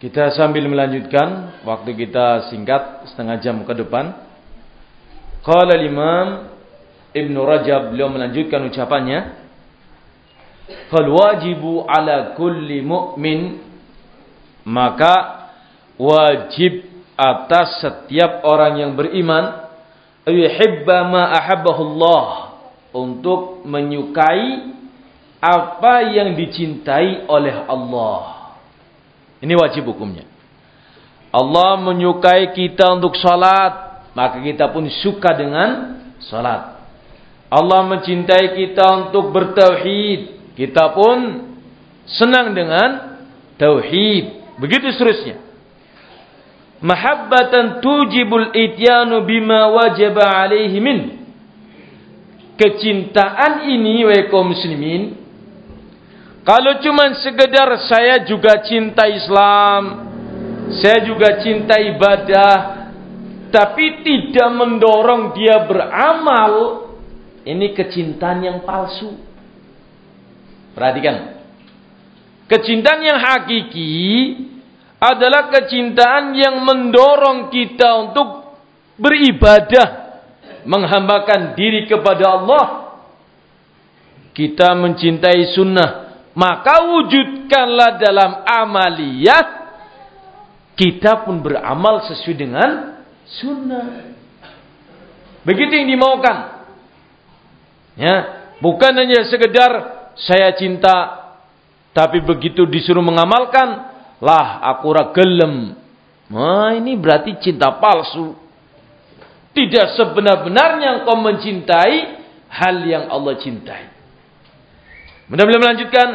Kita sambil melanjutkan, waktu kita singkat setengah jam ke depan. Qala Imam Ibn Rajab beliau melanjutkan ucapannya. Fal wajibu ala kulli mu'min maka wajib atas setiap orang yang beriman yuhibba ma ahabbahullah untuk menyukai apa yang dicintai oleh Allah. Ini wajib hukumnya. Allah menyukai kita untuk salat, maka kita pun suka dengan salat. Allah mencintai kita untuk bertauhid, kita pun senang dengan tauhid. Begitu seterusnya. Mahabbatan tujibul ityanu bima wajaba alaihi min. Kecintaan ini wa kaum muslimin kalau cuma sekedar saya juga cinta Islam, saya juga cinta ibadah, tapi tidak mendorong dia beramal, ini kecintaan yang palsu. Perhatikan. Kecintaan yang hakiki adalah kecintaan yang mendorong kita untuk beribadah, menghambakan diri kepada Allah. Kita mencintai sunnah, maka wujudkanlah dalam amaliyah kita pun beramal sesuai dengan sunnah. Begitu yang dimaukan. Ya, bukan hanya sekedar saya cinta tapi begitu disuruh mengamalkan lah aku ragelem. Nah, ini berarti cinta palsu. Tidak sebenar-benarnya engkau mencintai hal yang Allah cintai. Mudah-mudahan melanjutkan.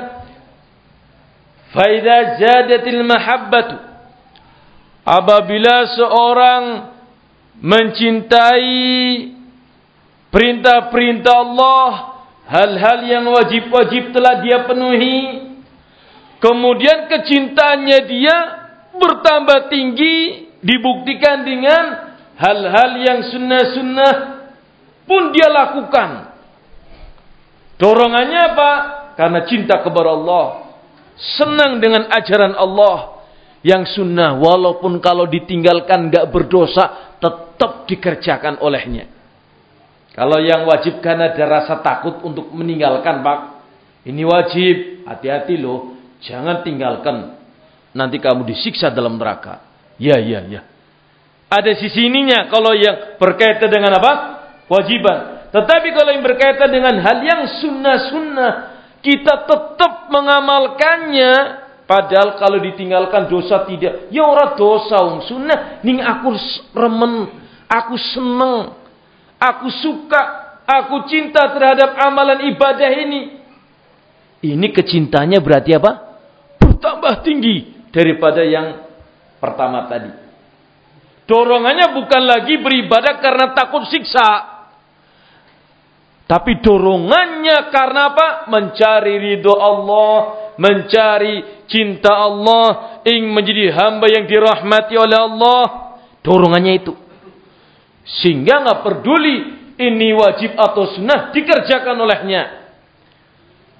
Faida zadatil mahabbatu. Apabila seorang mencintai perintah-perintah Allah, hal-hal yang wajib-wajib telah dia penuhi, kemudian kecintaannya dia bertambah tinggi, dibuktikan dengan hal-hal yang sunnah-sunnah pun dia lakukan. Dorongannya apa? Karena cinta kepada Allah. Senang dengan ajaran Allah. Yang sunnah. Walaupun kalau ditinggalkan gak berdosa. Tetap dikerjakan olehnya. Kalau yang wajib kan ada rasa takut untuk meninggalkan pak. Ini wajib. Hati-hati loh. Jangan tinggalkan. Nanti kamu disiksa dalam neraka. Ya, ya, ya. Ada sisi ininya. Kalau yang berkaitan dengan apa? Wajiban. Tetapi kalau yang berkaitan dengan hal yang sunnah-sunnah kita tetap mengamalkannya. Padahal kalau ditinggalkan dosa tidak. Ya ora dosa wong sunnah. Ning aku remen aku seneng aku suka aku cinta terhadap amalan ibadah ini. Ini kecintanya berarti apa? Bertambah tinggi daripada yang pertama tadi. Dorongannya bukan lagi beribadah karena takut siksa tapi dorongannya karena apa? Mencari ridho Allah, mencari cinta Allah, ingin menjadi hamba yang dirahmati oleh Allah. Dorongannya itu. Sehingga nggak peduli ini wajib atau sunnah dikerjakan olehnya.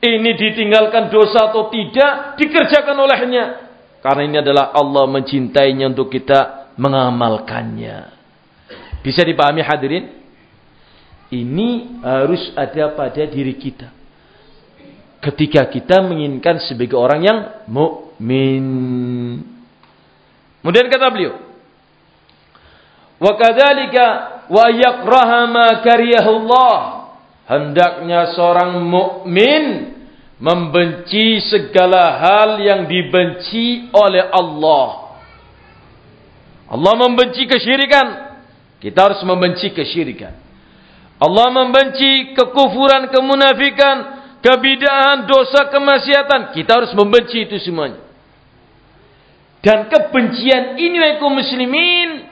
Ini ditinggalkan dosa atau tidak dikerjakan olehnya. Karena ini adalah Allah mencintainya untuk kita mengamalkannya. Bisa dipahami hadirin? Ini harus ada pada diri kita. Ketika kita menginginkan sebagai orang yang mukmin. Kemudian kata beliau, "Wa kadzalika wa yakraha ma kariyahullah." Hendaknya seorang mukmin membenci segala hal yang dibenci oleh Allah. Allah membenci kesyirikan. Kita harus membenci kesyirikan. Allah membenci kekufuran, kemunafikan, kebidaan, dosa, kemaksiatan. Kita harus membenci itu semuanya. Dan kebencian ini kaum muslimin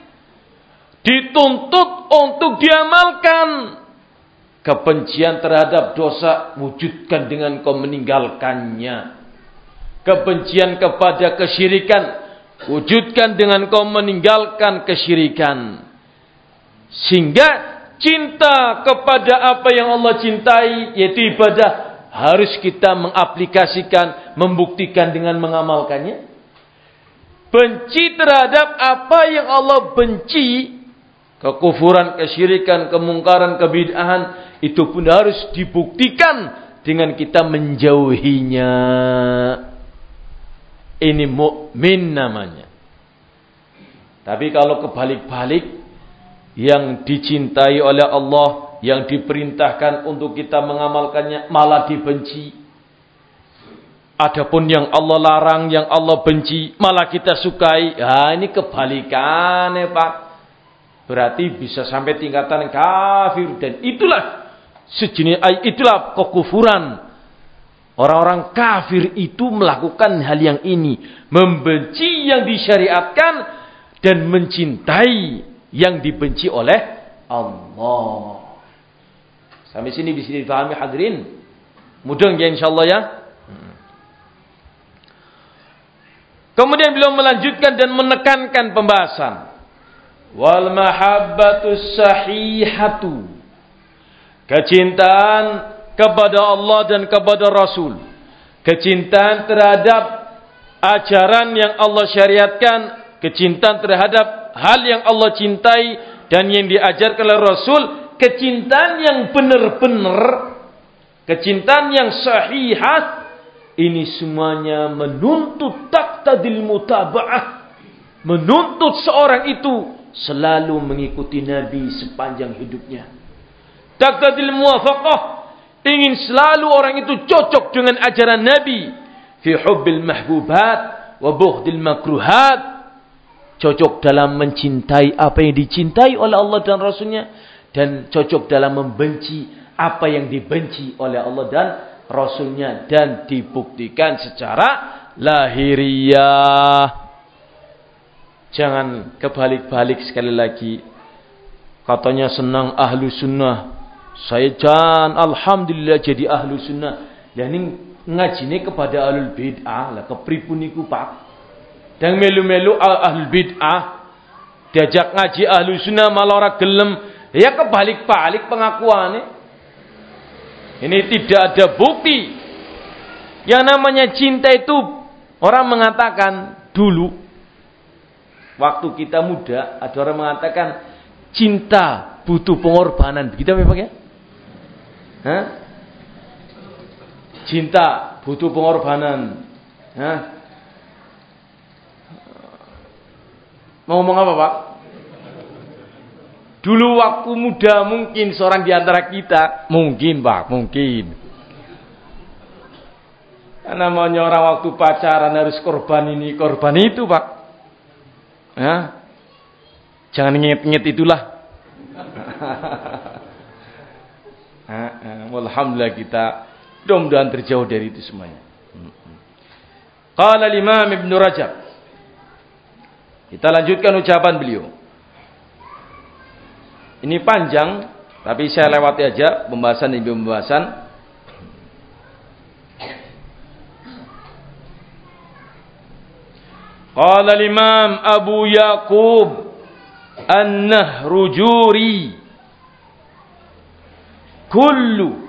dituntut untuk diamalkan. Kebencian terhadap dosa wujudkan dengan kau meninggalkannya. Kebencian kepada kesyirikan wujudkan dengan kau meninggalkan kesyirikan. Sehingga cinta kepada apa yang Allah cintai yaitu ibadah harus kita mengaplikasikan, membuktikan dengan mengamalkannya. benci terhadap apa yang Allah benci, kekufuran, kesyirikan, kemungkaran, kebid'ahan, itu pun harus dibuktikan dengan kita menjauhinya. Ini mukmin namanya. Tapi kalau kebalik-balik yang dicintai oleh Allah, yang diperintahkan untuk kita mengamalkannya malah dibenci. Adapun yang Allah larang, yang Allah benci, malah kita sukai. Ya, ini kebalikan ya Pak. Berarti bisa sampai tingkatan kafir dan itulah sejenis itulah kekufuran. Orang-orang kafir itu melakukan hal yang ini, membenci yang disyariatkan dan mencintai yang dibenci oleh Allah. Sampai sini bisa dipahami hadirin. Mudah ya insyaallah ya. Kemudian beliau melanjutkan dan menekankan pembahasan. Wal mahabbatu sahihatu. Kecintaan kepada Allah dan kepada Rasul. Kecintaan terhadap ajaran yang Allah syariatkan kecintaan terhadap hal yang Allah cintai dan yang diajarkan oleh Rasul, kecintaan yang benar-benar, kecintaan yang sahihah, ini semuanya menuntut taktadil mutaba'ah, menuntut seorang itu selalu mengikuti Nabi sepanjang hidupnya. Taktadil muwafaqah, ingin selalu orang itu cocok dengan ajaran Nabi fi hubbil mahbubat wa bughdil makruhat cocok dalam mencintai apa yang dicintai oleh Allah dan Rasulnya dan cocok dalam membenci apa yang dibenci oleh Allah dan Rasulnya dan dibuktikan secara lahiriah. Jangan kebalik-balik sekali lagi. Katanya senang ahlu sunnah. Saya jangan alhamdulillah jadi ahlu sunnah. Dan ini ngajine kepada ahlul bid'ah lah kepripuniku pak. Dan melu-melu ahli bid'ah. Diajak ngaji ahli sunnah malah orang gelem. Ya kebalik-balik pengakuannya. Ini tidak ada bukti. Yang namanya cinta itu orang mengatakan dulu waktu kita muda ada orang mengatakan cinta butuh pengorbanan. Begitu apa ya? Hah? Cinta butuh pengorbanan. Hah? Mau ngomong apa Pak? Dulu waktu muda mungkin seorang di antara kita, mungkin Pak, mungkin. Namanya orang waktu pacaran harus korban ini, korban itu Pak. Ya. Jangan inget-inget itulah. Alhamdulillah kita mudah-mudahan terjauh dari itu semuanya. Qala Imam Ibn Rajab kita lanjutkan ucapan beliau. Ini panjang, tapi saya lewati aja pembahasan demi pembahasan. Qala al-Imam Abu Yaqub An-Nahrujuri Kullu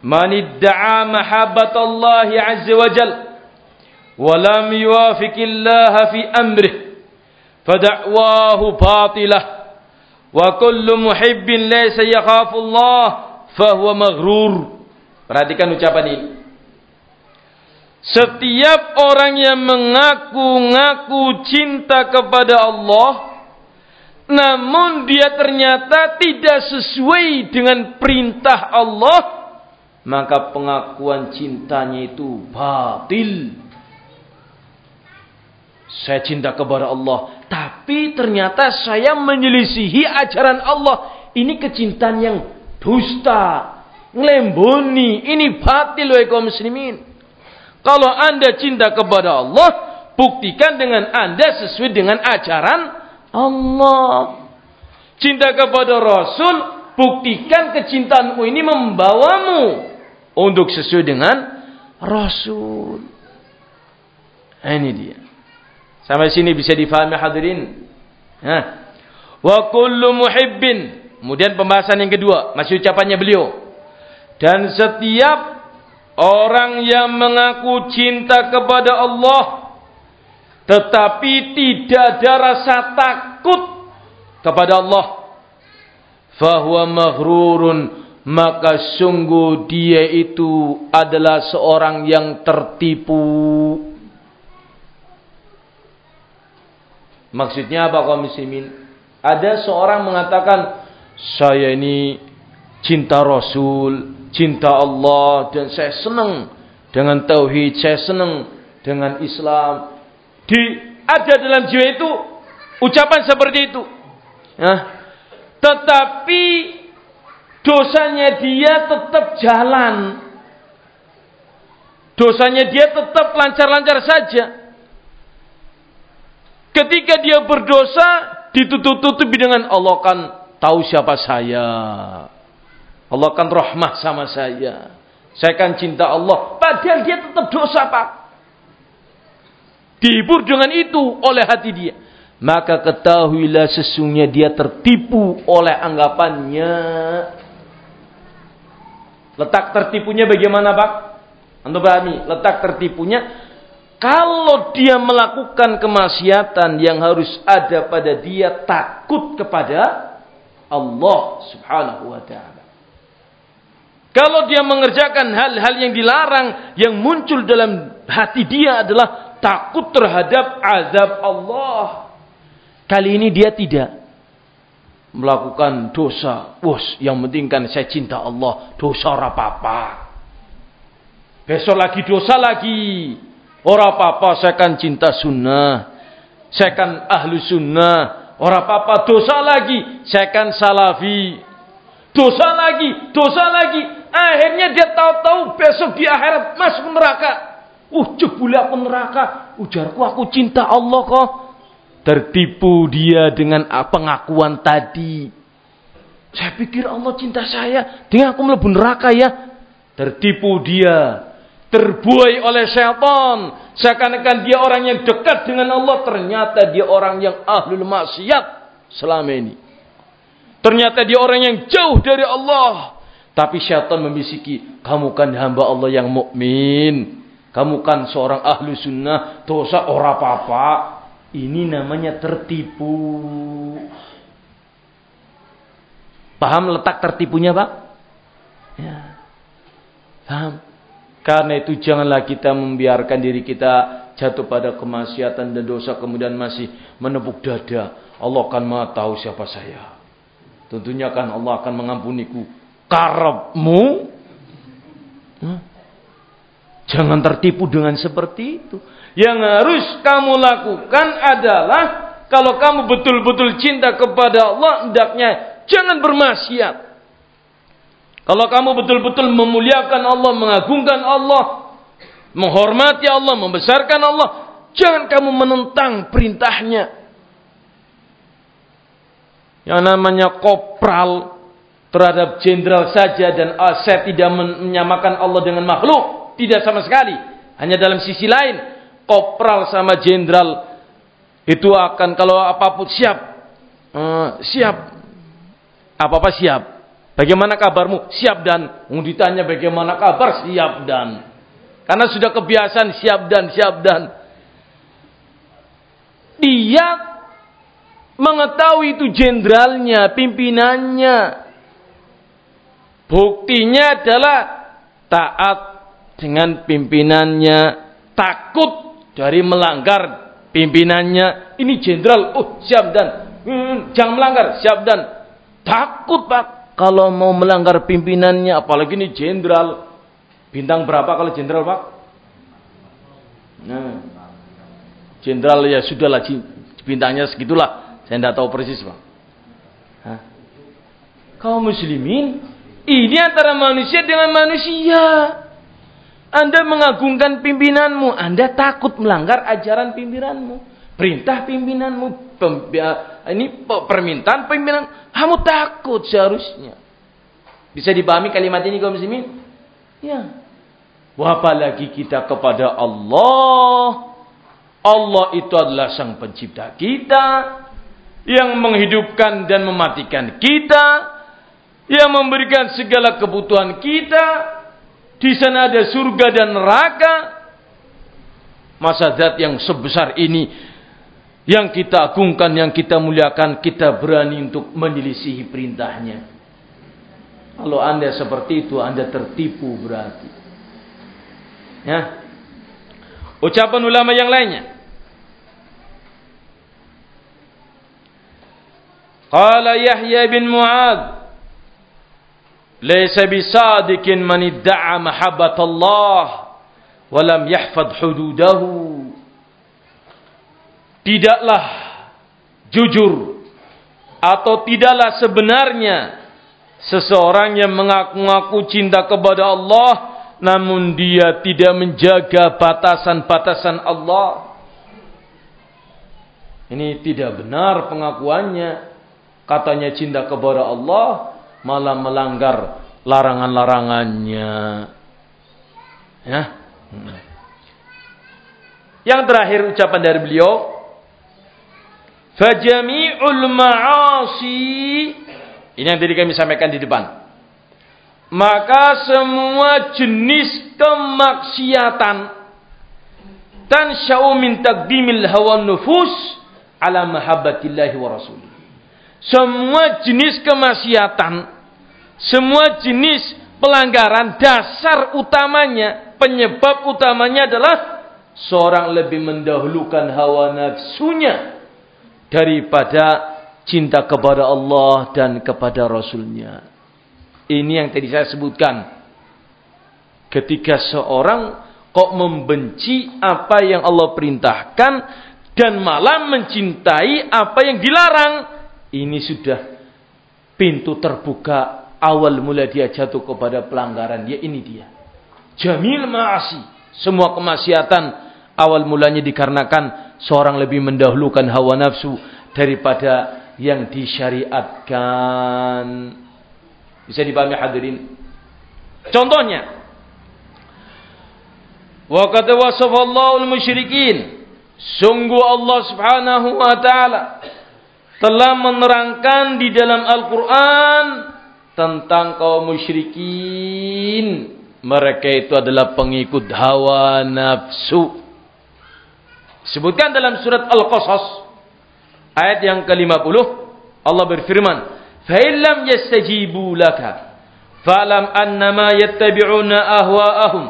man idda'a mahabbat Allah azza wa jalla wa lam Allah fi amrihi فدعواه باطلة وكل محب ليس يخاف الله فهو مغرور perhatikan ucapan ini setiap orang yang mengaku-ngaku cinta kepada Allah namun dia ternyata tidak sesuai dengan perintah Allah maka pengakuan cintanya itu batil saya cinta kepada Allah. Tapi ternyata saya menyelisihi ajaran Allah. Ini kecintaan yang dusta. Ngelemboni. Ini batil wahai muslimin. Kalau anda cinta kepada Allah. Buktikan dengan anda sesuai dengan ajaran Allah. Cinta kepada Rasul. Buktikan kecintaanmu ini membawamu. Untuk sesuai dengan Rasul. Ini dia. Sampai sini bisa difahami hadirin. Nah. Wa kullu muhibbin. Kemudian pembahasan yang kedua, masih ucapannya beliau. Dan setiap orang yang mengaku cinta kepada Allah tetapi tidak ada rasa takut kepada Allah fahuwa maghrurun maka sungguh dia itu adalah seorang yang tertipu maksudnya apa kaum muslimin ada seorang mengatakan saya ini cinta Rasul cinta Allah dan saya senang dengan tauhid saya senang dengan Islam di ada dalam jiwa itu ucapan seperti itu. Ya. Tetapi dosanya dia tetap jalan. Dosanya dia tetap lancar-lancar saja. Ketika dia berdosa, ditutup-tutupi dengan Allah kan tahu siapa saya. Allah kan rahmah sama saya. Saya kan cinta Allah. Padahal dia tetap dosa, Pak dihibur dengan itu oleh hati dia. Maka ketahuilah sesungguhnya dia tertipu oleh anggapannya. Letak tertipunya bagaimana Pak? Anda pahami? Letak tertipunya kalau dia melakukan kemaksiatan yang harus ada pada dia takut kepada Allah Subhanahu wa taala. Kalau dia mengerjakan hal-hal yang dilarang yang muncul dalam hati dia adalah takut terhadap azab Allah. Kali ini dia tidak melakukan dosa. Wos, yang penting kan saya cinta Allah. Dosa apa-apa. Besok lagi dosa lagi. Ora apa-apa, saya kan cinta sunnah. Saya kan ahlu sunnah. Ora apa-apa, dosa lagi. Saya kan salafi. Dosa lagi, dosa lagi. Akhirnya dia tahu-tahu besok di akhirat masuk neraka. Uh, jebule aku neraka. Ujarku aku cinta Allah kok. Tertipu dia dengan pengakuan tadi. Saya pikir Allah cinta saya. Dengan aku melebu neraka ya. Tertipu dia. Terbuai oleh syaitan. Seakan-akan dia orang yang dekat dengan Allah. Ternyata dia orang yang ahlul maksiat. Selama ini. Ternyata dia orang yang jauh dari Allah. Tapi syaitan membisiki. Kamu kan hamba Allah yang mukmin. Kamu kan seorang ahlu sunnah, dosa ora apa-apa. Ini namanya tertipu. Paham letak tertipunya, Pak? Ya. Paham? Karena itu janganlah kita membiarkan diri kita jatuh pada kemaksiatan dan dosa kemudian masih menepuk dada. Allah akan maha tahu siapa saya. Tentunya kan Allah akan mengampuniku. Karepmu? Huh? Jangan tertipu dengan seperti itu. Yang harus kamu lakukan adalah kalau kamu betul-betul cinta kepada Allah, hendaknya jangan bermaksiat. Kalau kamu betul-betul memuliakan Allah, mengagungkan Allah, menghormati Allah, membesarkan Allah, jangan kamu menentang perintahnya. Yang namanya kopral terhadap jenderal saja dan saya tidak menyamakan Allah dengan makhluk. Tidak sama sekali. Hanya dalam sisi lain, kopral sama jenderal itu akan kalau apa pun siap. Uh, siap. Apa-apa siap. Bagaimana kabarmu? Siap dan. Mau ditanya bagaimana kabar? Siap dan. Karena sudah kebiasaan siap dan, siap dan. Dia mengetahui itu jenderalnya, pimpinannya. Buktinya adalah taat dengan pimpinannya, takut dari melanggar pimpinannya. Ini jenderal, oh siap dan hmm, jangan melanggar, siap dan takut pak kalau mau melanggar pimpinannya, apalagi ini jenderal. Bintang berapa kalau jenderal pak? Nah, jenderal ya sudah lagi bintangnya segitulah. Saya tidak tahu persis pak. Hah? Muslimin, ini antara manusia dengan manusia. Anda mengagungkan pimpinanmu, Anda takut melanggar ajaran pimpinanmu, perintah pimpinanmu, pem, ini permintaan pimpinan, kamu takut seharusnya. Bisa dipahami kalimat ini kaum muslimin? Ya. Apalagi kita kepada Allah. Allah itu adalah sang pencipta kita yang menghidupkan dan mematikan kita, yang memberikan segala kebutuhan kita, di sana ada surga dan neraka. masa zat yang sebesar ini yang kita agungkan, yang kita muliakan, kita berani untuk menyelisihi perintahnya. Kalau anda seperti itu, anda tertipu berarti. Ya. Ucapan ulama yang lainnya. Qala Yahya bin Mu'ad Laysa bisadikin man idda'a mahabbat Allah walam yahfad hududahu tidaklah jujur atau tidaklah sebenarnya seseorang yang mengaku-ngaku cinta kepada Allah namun dia tidak menjaga batasan-batasan Allah. Ini tidak benar pengakuannya. Katanya cinta kepada Allah malah melanggar larangan-larangannya. Ya? Yang terakhir ucapan dari beliau, Fajami'ul ma'asi ini yang tadi kami sampaikan di depan. Maka semua jenis kemaksiatan dan sya'u min taqdimil hawa nufus ala mahabbatillahi wa rasulih. Semua jenis kemaksiatan, semua jenis pelanggaran dasar utamanya penyebab utamanya adalah seorang lebih mendahulukan hawa nafsunya daripada cinta kepada Allah dan kepada Rasulnya. Ini yang tadi saya sebutkan. Ketika seorang kok membenci apa yang Allah perintahkan dan malah mencintai apa yang dilarang. Ini sudah pintu terbuka awal mula dia jatuh kepada pelanggaran. Ya ini dia. Jamil ma'asi. Semua kemaksiatan awal mulanya dikarenakan seorang lebih mendahulukan hawa nafsu daripada yang disyariatkan. Bisa dipahami hadirin? Contohnya, wa qad wasafallahu al-musyrikin. Sungguh Allah Subhanahu wa taala telah menerangkan di dalam Al-Qur'an tentang kaum musyrikin mereka itu adalah pengikut hawa nafsu. Sebutkan dalam surat Al-Qasas ayat yang ke-50 Allah berfirman, "Fa illam yastajibu laka fa'lam annama yattabi'una ahwa'ahum."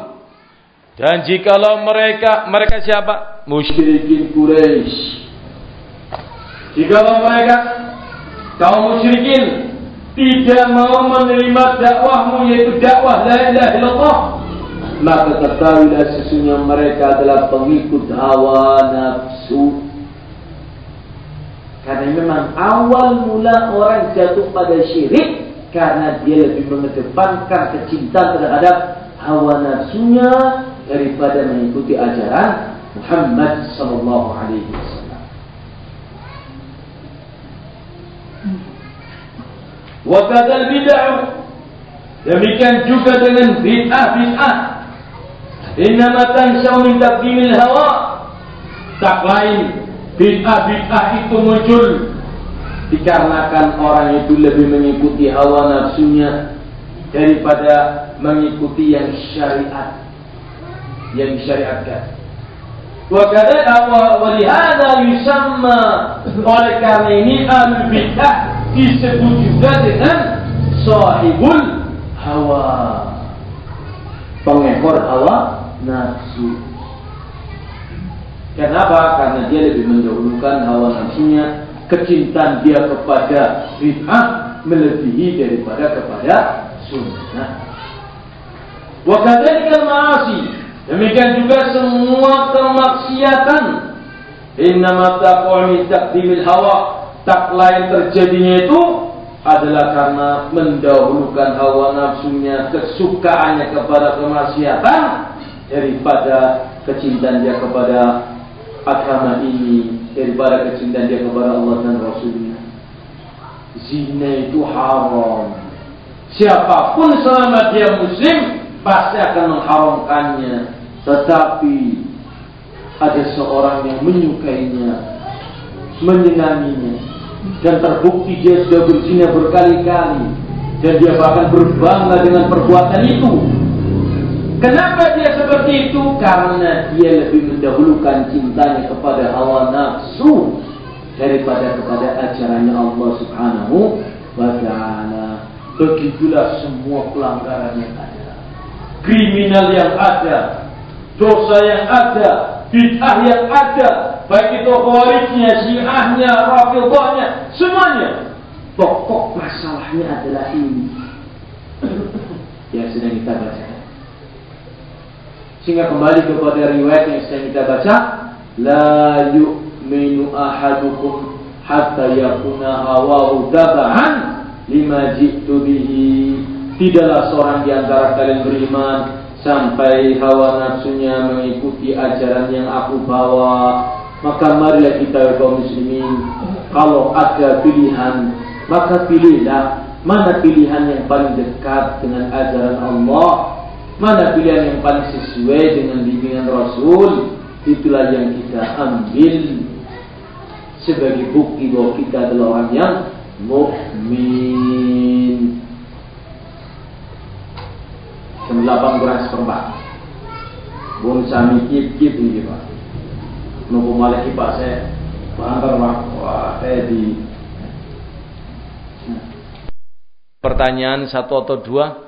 Dan jikalau mereka mereka siapa? Musyrikin Quraisy. Jikalau mereka kaum musyrikin tidak mau menerima dakwahmu yaitu dakwah la ilaha illallah maka ketahuilah sesungguhnya mereka adalah pengikut hawa nafsu karena memang awal mula orang jatuh pada syirik karena dia lebih mengedepankan kecintaan terhadap hawa nafsunya daripada mengikuti ajaran Muhammad sallallahu alaihi wasallam Wakadal bid'ah. Demikian juga dengan bid'ah-bid'ah. Innama tansyau min taqdimil hawa. Tak lain bid'ah-bid'ah itu muncul dikarenakan orang itu lebih mengikuti hawa nafsunya daripada mengikuti yang syariat yang disyariatkan. Wakadal wa lihada yusamma oleh karena ini al bid'ah disebut juga dengan sahibul hawa pengekor hawa nafsu. Kenapa? karena dia lebih mendahulukan hawa nafsunya kecintaan dia kepada bid'ah melebihi daripada kepada sunnah. Wa kadzalika ma'asi demikian juga semua kemaksiatan. Innama taqwa min taqdimil hawa. Tak lain terjadinya itu adalah karena mendahulukan hawa nafsunya, kesukaannya kepada kemaksiatan daripada kecintaan dia kepada agama ini, daripada kecintaan dia kepada Allah dan Rasulnya. Zina itu haram. Siapa pun selama dia muslim pasti akan mengharamkannya. Tetapi ada seorang yang menyukainya, menyenanginya, dan terbukti dia sudah berzina berkali-kali dan dia bahkan berbangga dengan perbuatan itu. Kenapa dia seperti itu? Karena dia lebih mendahulukan cintanya kepada hawa nafsu daripada kepada ajarannya Allah Subhanahu wa taala. Begitulah semua pelanggaran yang ada. Kriminal yang ada, dosa yang ada, bid'ah yang ada, baik itu khawarijnya, syiahnya, rafidhahnya, semuanya. Pokok masalahnya adalah ini. yang sedang kita baca. Sehingga kembali kepada riwayat yang sedang kita baca, la yu'minu ahadukum hatta yakuna hawahu taba'an lima jitu bihi. Tidaklah seorang di antara kalian beriman sampai hawa nafsunya mengikuti ajaran yang aku bawa. Maka marilah kita kaum muslimin kalau ada pilihan maka pilihlah mana pilihan yang paling dekat dengan ajaran Allah Mana pilihan yang paling sesuai dengan bimbingan Rasul? Itulah yang kita ambil Sebagai bukti bahwa kita adalah orang yang mukmin. Jam 8 kurang seperempat Bung sami kip-kip ini Pak. Nunggu malaki Pak saya Pak. Wah di Pertanyaan satu atau dua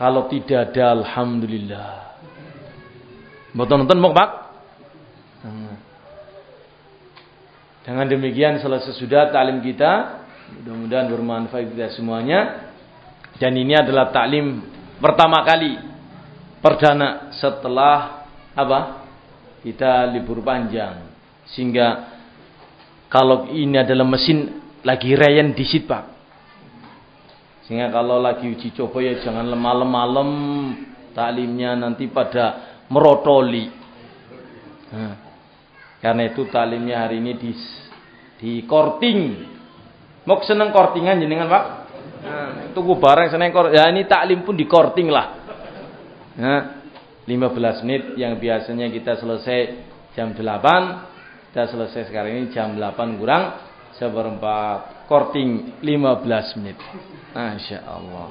kalau tidak ada Alhamdulillah. Betul nonton mau pak? Dengan demikian selesai sudah taklim kita. Mudah-mudahan bermanfaat kita semuanya. Dan ini adalah taklim pertama kali perdana setelah apa? Kita libur panjang. Sehingga kalau ini adalah mesin lagi rayan di situ Pak. Sehingga kalau lagi uji coba ya jangan lemah-lemah taklimnya nanti pada merotoli. Nah, karena itu taklimnya hari ini di di korting. Mau seneng kortingan jenengan pak? Nah, tunggu barang seneng kor. Ya ini taklim pun di korting lah. Nah, 15 menit yang biasanya kita selesai jam 8 kita selesai sekarang ini jam 8 kurang seperempat korting 15 menit. Masya Allah.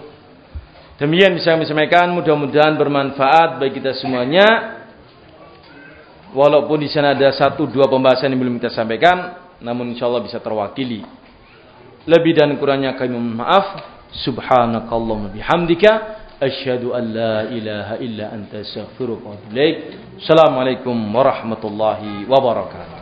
Demikian bisa kami sampaikan. Mudah-mudahan bermanfaat bagi kita semuanya. Walaupun di sana ada satu dua pembahasan yang belum kita sampaikan, namun insya Allah bisa terwakili. Lebih dan kurangnya kami mohon maaf. Subhanakallahumma bihamdika asyhadu an la ilaha illa anta astaghfiruka wa atubu Assalamualaikum warahmatullahi wabarakatuh.